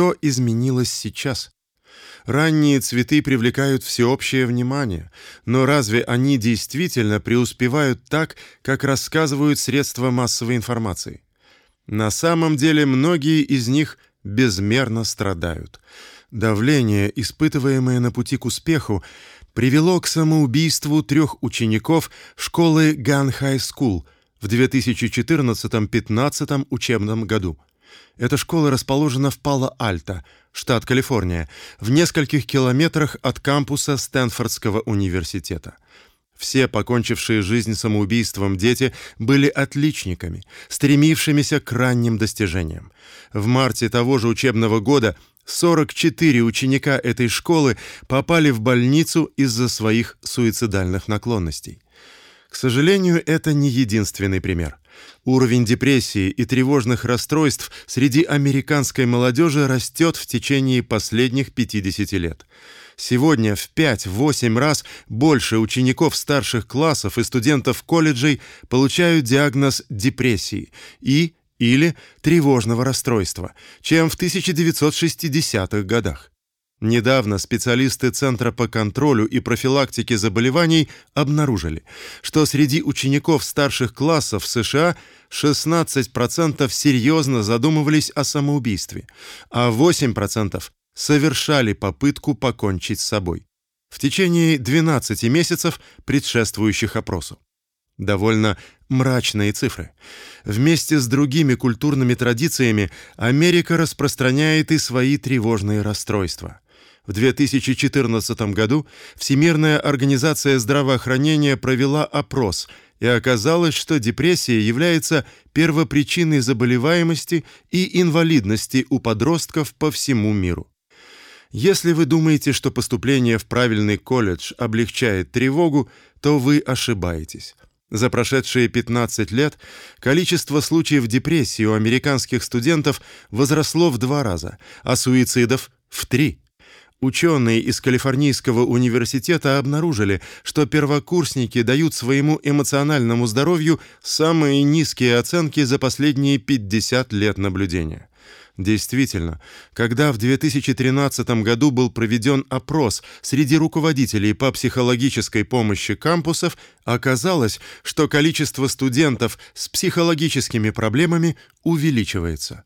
что изменилось сейчас? Ранние цветы привлекают всеобщее внимание, но разве они действительно преуспевают так, как рассказывают средства массовой информации? На самом деле многие из них безмерно страдают. Давление, испытываемое на пути к успеху, привело к самоубийству трех учеников школы Gunn High School в 2014-15 учебном году. Эта школа расположена в Пало-Альто, штат Калифорния, в нескольких километрах от кампуса Стэнфордского университета. Все покончившие жизнь самоубийством дети были отличниками, стремившимися к ранним достижениям. В марте того же учебного года 44 ученика этой школы попали в больницу из-за своих суицидальных наклонностей. К сожалению, это не единственный пример. Уровень депрессии и тревожных расстройств среди американской молодежи растет в течение последних 50 лет. Сегодня в 5-8 раз больше учеников старших классов и студентов колледжей получают диагноз депрессии и или тревожного расстройства, чем в 1960-х годах. Недавно специалисты Центра по контролю и профилактике заболеваний обнаружили, что среди учеников старших классов США 16% серьезно задумывались о самоубийстве, а 8% совершали попытку покончить с собой в течение 12 месяцев, предшествующих опросу. Довольно мрачные цифры. Вместе с другими культурными традициями Америка распространяет и свои тревожные расстройства. В 2014 году Всемирная организация здравоохранения провела опрос, и оказалось, что депрессия является первопричиной заболеваемости и инвалидности у подростков по всему миру. Если вы думаете, что поступление в правильный колледж облегчает тревогу, то вы ошибаетесь. За прошедшие 15 лет количество случаев депрессии у американских студентов возросло в два раза, а суицидов в три. Ученые из Калифорнийского университета обнаружили, что первокурсники дают своему эмоциональному здоровью самые низкие оценки за последние 50 лет наблюдения. Действительно, когда в 2013 году был проведен опрос среди руководителей по психологической помощи кампусов, оказалось, что количество студентов с психологическими проблемами увеличивается.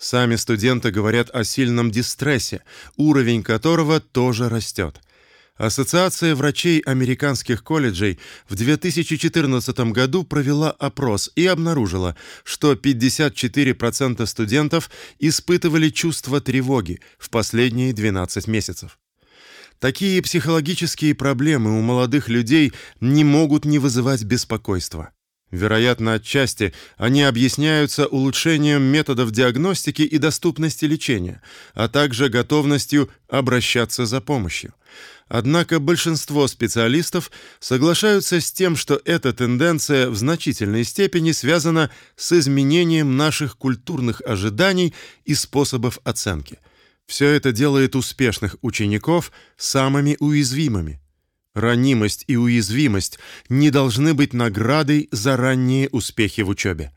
Сами студенты говорят о сильном дистрессе, уровень которого тоже растет. Ассоциация врачей американских колледжей в 2014 году провела опрос и обнаружила, что 54% студентов испытывали чувство тревоги в последние 12 месяцев. Такие психологические проблемы у молодых людей не могут не вызывать беспокойства. Вероятно, отчасти они объясняются улучшением методов диагностики и доступности лечения, а также готовностью обращаться за помощью. Однако большинство специалистов соглашаются с тем, что эта тенденция в значительной степени связана с изменением наших культурных ожиданий и способов оценки. Все это делает успешных учеников самыми уязвимыми. Ранимость и уязвимость не должны быть наградой за ранние успехи в учебе.